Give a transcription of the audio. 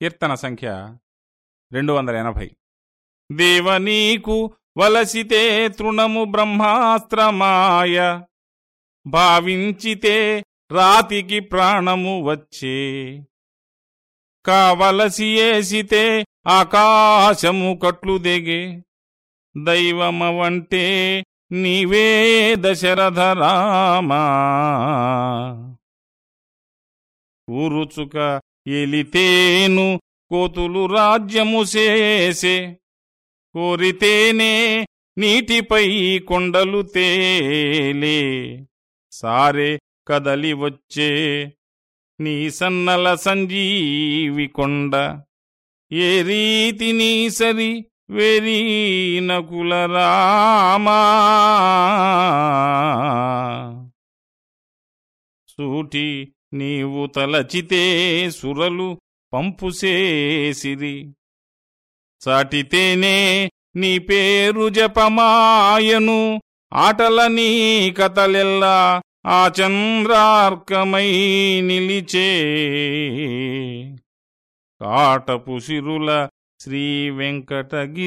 కీర్తన సంఖ్య రెండు వందల ఎనభై దేవనీకు వలసితే తృణము బ్రహ్మాస్త్రమాయ భావించితే రాతికి ప్రాణము వచ్చే. కావలసి ఏసితే ఆకాశము కట్లు దిగే. దైవమవంటే నీవే దశరథ రామా ఊరుచుక ఎలితేను కోతులు రాజ్యము చేసే. కోరితేనే నీటిపై కొండలు తేలే. సారే కదలి వచ్చే నీ సన్నల సంజీవి కొండ. ఏ రీతి నీ సరి వెరీన నకుల రామా. సూటి నీవు తలచితే సురలు పంపుసేసిరి చాటితేనే నీ పేరు జపమాయను ఆటల నీ కథలెల్లా ఆ చంద్రార్కమై నిలిచే. కాటపు సిరుల శ్రీ వెంకటగిరిరామా